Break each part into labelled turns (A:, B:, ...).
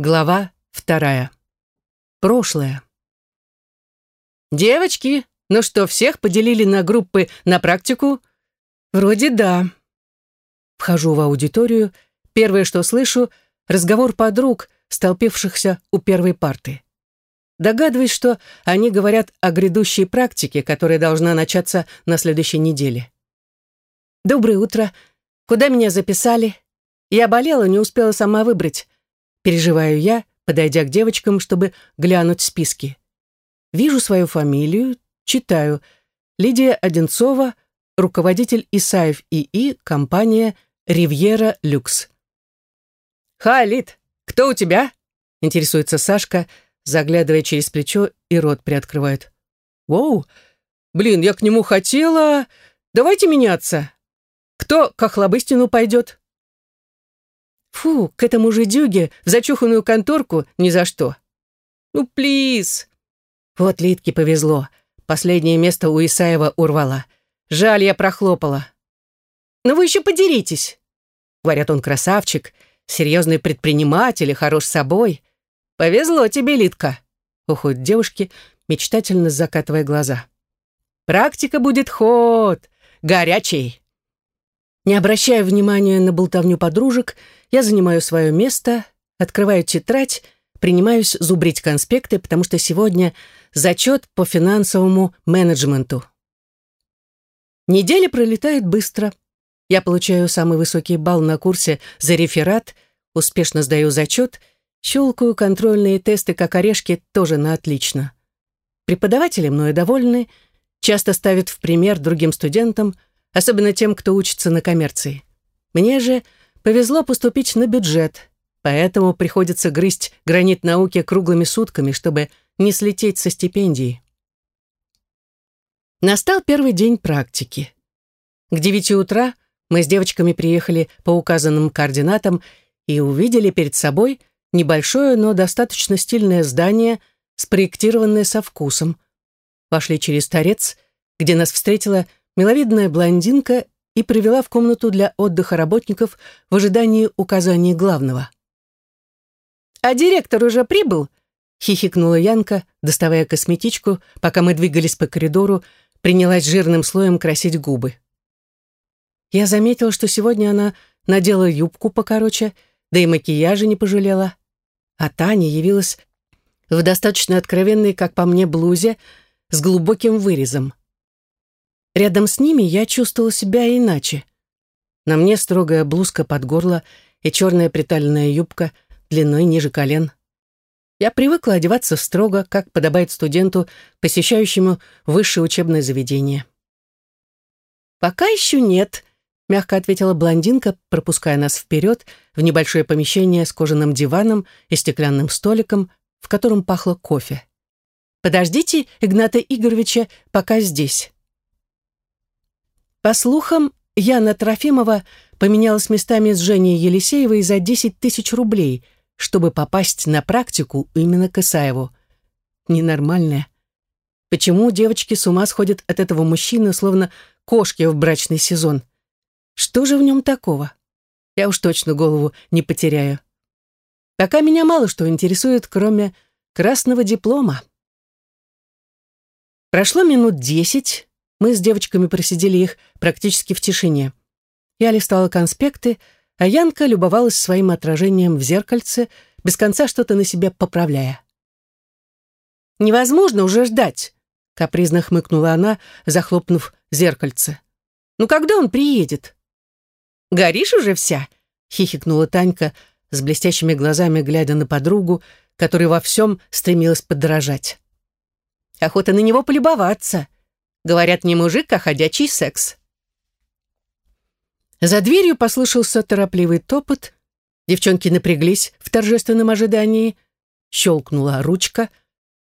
A: Глава вторая. Прошлое. «Девочки, ну что, всех поделили на группы на практику?» «Вроде да». Вхожу в аудиторию. Первое, что слышу, разговор подруг, столпившихся у первой парты. Догадываюсь, что они говорят о грядущей практике, которая должна начаться на следующей неделе. «Доброе утро. Куда меня записали? Я болела, не успела сама выбрать. Переживаю я, подойдя к девочкам, чтобы глянуть списки. Вижу свою фамилию, читаю. Лидия Одинцова, руководитель Исаев ИИ, компания «Ривьера Люкс». «Ха, Лид, кто у тебя?» — интересуется Сашка, заглядывая через плечо и рот приоткрывает. «Воу, блин, я к нему хотела... Давайте меняться. Кто к Охлобыстину пойдет?» Фу, к этому же дюге, в зачуханную конторку, ни за что. Ну, плиз. Вот Литке повезло. Последнее место у Исаева урвала. Жаль, я прохлопала. Но вы еще подеритесь. Говорят, он красавчик, серьезный предприниматель и хорош собой. Повезло тебе, Литка. Уходит девушки, мечтательно закатывая глаза. Практика будет ход, горячий. Не обращая внимания на болтовню подружек, я занимаю свое место, открываю тетрадь, принимаюсь зубрить конспекты, потому что сегодня зачет по финансовому менеджменту. Неделя пролетает быстро. Я получаю самый высокий балл на курсе за реферат, успешно сдаю зачет, щелкаю контрольные тесты как орешки тоже на отлично. Преподаватели мною довольны, часто ставят в пример другим студентам, особенно тем, кто учится на коммерции. Мне же – Повезло поступить на бюджет, поэтому приходится грызть гранит науки круглыми сутками, чтобы не слететь со стипендии. Настал первый день практики. К девяти утра мы с девочками приехали по указанным координатам и увидели перед собой небольшое, но достаточно стильное здание, спроектированное со вкусом. Вошли через торец, где нас встретила миловидная блондинка и привела в комнату для отдыха работников в ожидании указаний главного. «А директор уже прибыл?» — хихикнула Янка, доставая косметичку, пока мы двигались по коридору, принялась жирным слоем красить губы. Я заметила, что сегодня она надела юбку покороче, да и макияжа не пожалела. А Таня явилась в достаточно откровенной, как по мне, блузе с глубоким вырезом. Рядом с ними я чувствовала себя иначе. На мне строгая блузка под горло и черная приталенная юбка длиной ниже колен. Я привыкла одеваться строго, как подобает студенту, посещающему высшее учебное заведение. «Пока еще нет», — мягко ответила блондинка, пропуская нас вперед в небольшое помещение с кожаным диваном и стеклянным столиком, в котором пахло кофе. «Подождите Игната Игоревича пока здесь». По слухам, Яна Трофимова поменялась местами с Женей Елисеевой за 10 тысяч рублей, чтобы попасть на практику именно к Исаеву. Ненормальная. Почему девочки с ума сходят от этого мужчины, словно кошки в брачный сезон? Что же в нем такого? Я уж точно голову не потеряю. Пока меня мало что интересует, кроме красного диплома. Прошло минут десять, мы с девочками просидели их практически в тишине. Я листала конспекты, а Янка любовалась своим отражением в зеркальце, без конца что-то на себе поправляя. «Невозможно уже ждать», — капризно хмыкнула она, захлопнув зеркальце. «Ну когда он приедет?» «Горишь уже вся?» — хихикнула Танька, с блестящими глазами глядя на подругу, которая во всем стремилась подражать. «Охота на него полюбоваться», Говорят, не мужик, а ходячий секс. За дверью послышался торопливый топот. Девчонки напряглись в торжественном ожидании. Щелкнула ручка.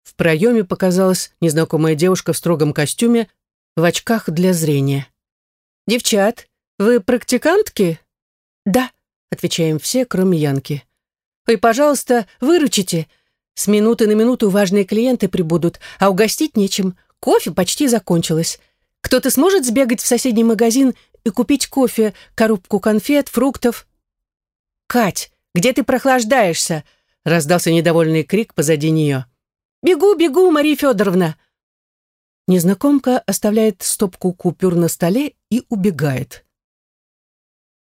A: В проеме показалась незнакомая девушка в строгом костюме, в очках для зрения. «Девчат, вы практикантки?» «Да», — отвечаем все, кроме Янки. «Ой, пожалуйста, выручите. С минуты на минуту важные клиенты прибудут, а угостить нечем. Кофе почти закончилось. Кто-то сможет сбегать в соседний магазин и купить кофе, коробку конфет, фруктов? «Кать, где ты прохлаждаешься?» раздался недовольный крик позади нее. «Бегу, бегу, Мария Федоровна!» Незнакомка оставляет стопку купюр на столе и убегает.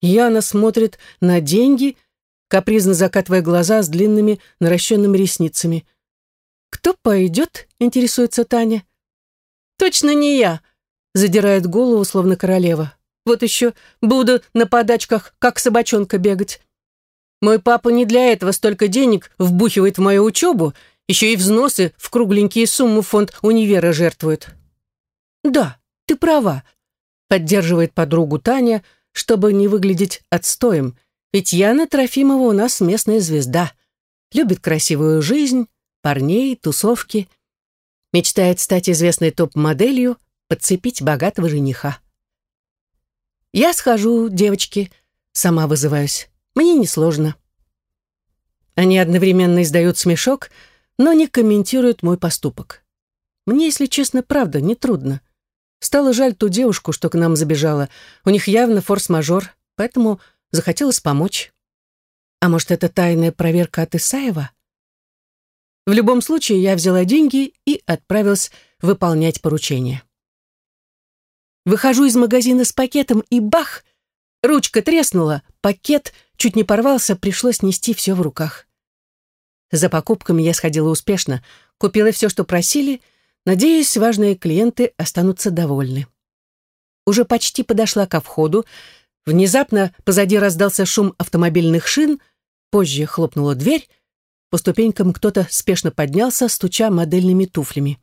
A: Яна смотрит на деньги, капризно закатывая глаза с длинными наращенными ресницами. «Кто пойдет?» — интересуется Таня. «Точно не я!» — задирает голову, словно королева. «Вот еще буду на подачках, как собачонка, бегать. Мой папа не для этого столько денег вбухивает в мою учебу, еще и взносы в кругленькие суммы фонд универа жертвует». «Да, ты права», — поддерживает подругу Таня, чтобы не выглядеть отстоем, ведь Яна Трофимова у нас местная звезда. Любит красивую жизнь, парней, тусовки. Мечтает стать известной топ-моделью, подцепить богатого жениха. «Я схожу, девочки», — сама вызываюсь. «Мне несложно». Они одновременно издают смешок, но не комментируют мой поступок. Мне, если честно, правда, не трудно. Стало жаль ту девушку, что к нам забежала. У них явно форс-мажор, поэтому захотелось помочь. А может, это тайная проверка от Исаева? В любом случае, я взяла деньги и отправилась выполнять поручение. Выхожу из магазина с пакетом, и бах! Ручка треснула, пакет чуть не порвался, пришлось нести все в руках. За покупками я сходила успешно, купила все, что просили — Надеюсь, важные клиенты останутся довольны. Уже почти подошла ко входу. Внезапно позади раздался шум автомобильных шин, позже хлопнула дверь. По ступенькам кто-то спешно поднялся, стуча модельными туфлями.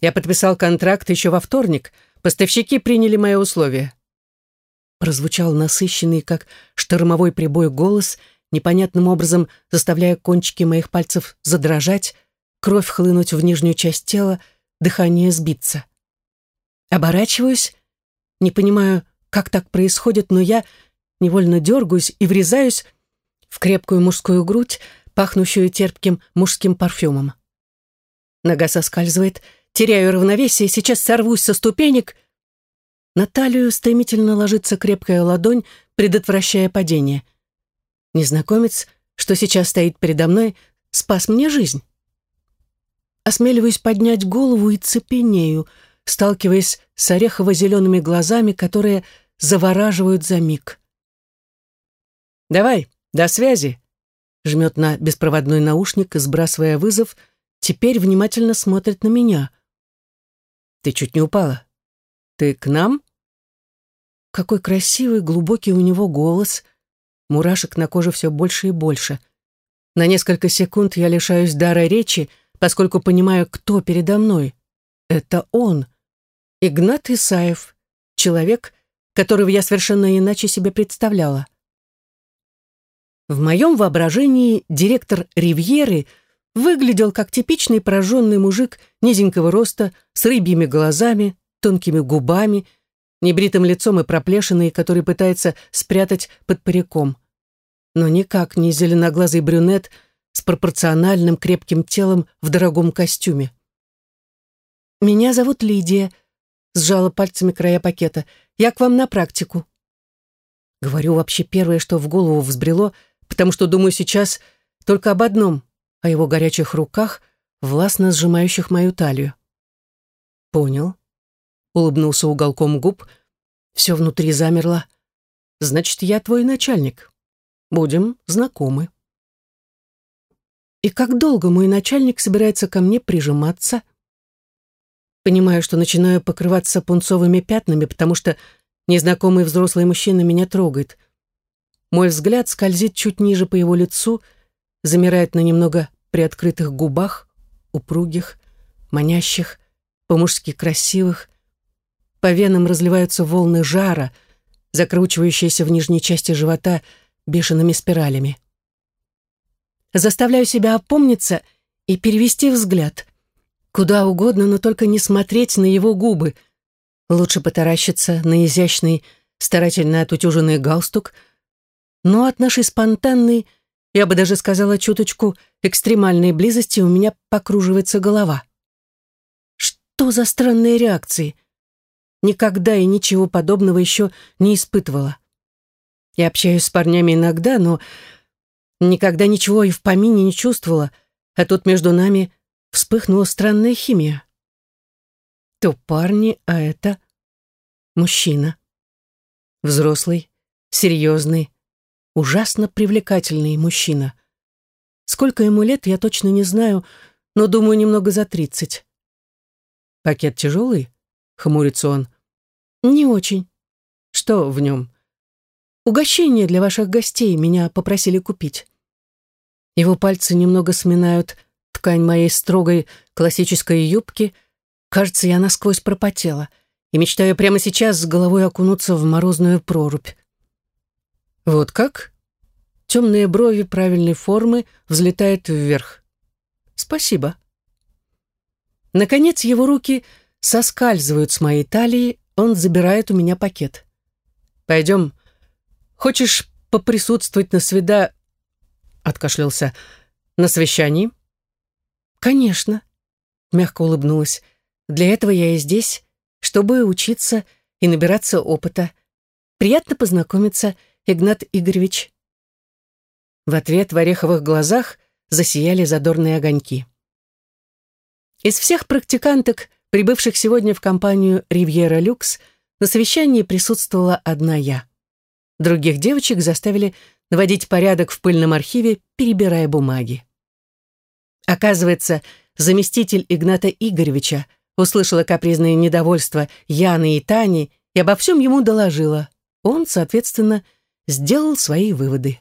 A: Я подписал контракт еще во вторник. Поставщики приняли мои условия. Прозвучал насыщенный, как штормовой прибой голос, непонятным образом заставляя кончики моих пальцев задрожать, кровь хлынуть в нижнюю часть тела, дыхание сбиться. Оборачиваюсь, не понимаю, как так происходит, но я невольно дергаюсь и врезаюсь в крепкую мужскую грудь, пахнущую терпким мужским парфюмом. Нога соскальзывает, теряю равновесие, сейчас сорвусь со ступенек. На талию стремительно ложится крепкая ладонь, предотвращая падение. Незнакомец, что сейчас стоит передо мной, спас мне жизнь. Осмеливаюсь поднять голову и цепенею, сталкиваясь с орехово-зелеными глазами, которые завораживают за миг. «Давай, до связи!» Жмет на беспроводной наушник, сбрасывая вызов, теперь внимательно смотрит на меня. «Ты чуть не упала. Ты к нам?» Какой красивый, глубокий у него голос. Мурашек на коже все больше и больше. На несколько секунд я лишаюсь дара речи — поскольку понимаю, кто передо мной. Это он. Игнат Исаев, человек, которого я совершенно иначе себе представляла. В моем воображении директор Ривьеры выглядел как типичный пораженный мужик низенького роста, с рыбьими глазами, тонкими губами, небритым лицом и проплешиной, который пытается спрятать под париком. Но никак не зеленоглазый брюнет — с пропорциональным крепким телом в дорогом костюме. «Меня зовут Лидия», — сжала пальцами края пакета. «Я к вам на практику». Говорю вообще первое, что в голову взбрело, потому что думаю сейчас только об одном — о его горячих руках, властно сжимающих мою талию. «Понял», — улыбнулся уголком губ, все внутри замерло. «Значит, я твой начальник. Будем знакомы». И как долго мой начальник собирается ко мне прижиматься? Понимаю, что начинаю покрываться пунцовыми пятнами, потому что незнакомый взрослый мужчина меня трогает. Мой взгляд скользит чуть ниже по его лицу, замирает на немного приоткрытых губах, упругих, манящих, по-мужски красивых. По венам разливаются волны жара, закручивающиеся в нижней части живота бешеными спиралями. Заставляю себя опомниться и перевести взгляд. Куда угодно, но только не смотреть на его губы. Лучше потаращиться на изящный, старательно отутюженный галстук. Но от нашей спонтанной, я бы даже сказала чуточку, экстремальной близости у меня покруживается голова. Что за странные реакции? Никогда и ничего подобного еще не испытывала. Я общаюсь с парнями иногда, но Никогда ничего и в помине не чувствовала, а тут между нами вспыхнула странная химия. То парни, а это мужчина. Взрослый, серьезный, ужасно привлекательный мужчина. Сколько ему лет, я точно не знаю, но, думаю, немного за тридцать. «Пакет тяжелый?» — хмурится он. «Не очень. Что в нем?» «Угощение для ваших гостей меня попросили купить». Его пальцы немного сминают ткань моей строгой классической юбки. Кажется, я насквозь пропотела и мечтаю прямо сейчас с головой окунуться в морозную прорубь. Вот как? Темные брови правильной формы взлетают вверх. Спасибо. Наконец его руки соскальзывают с моей талии, он забирает у меня пакет. Пойдем. Хочешь поприсутствовать на свида... Откашлялся. На совещании? Конечно. Мягко улыбнулась. Для этого я и здесь, чтобы учиться и набираться опыта. Приятно познакомиться, Игнат Игоревич. В ответ в ореховых глазах засияли задорные огоньки. Из всех практиканток, прибывших сегодня в компанию «Ривьера Люкс», на совещании присутствовала одна я. Других девочек заставили наводить порядок в пыльном архиве, перебирая бумаги. Оказывается, заместитель Игната Игоревича услышала капризное недовольство Яны и Тани и обо всем ему доложила. Он, соответственно, сделал свои выводы.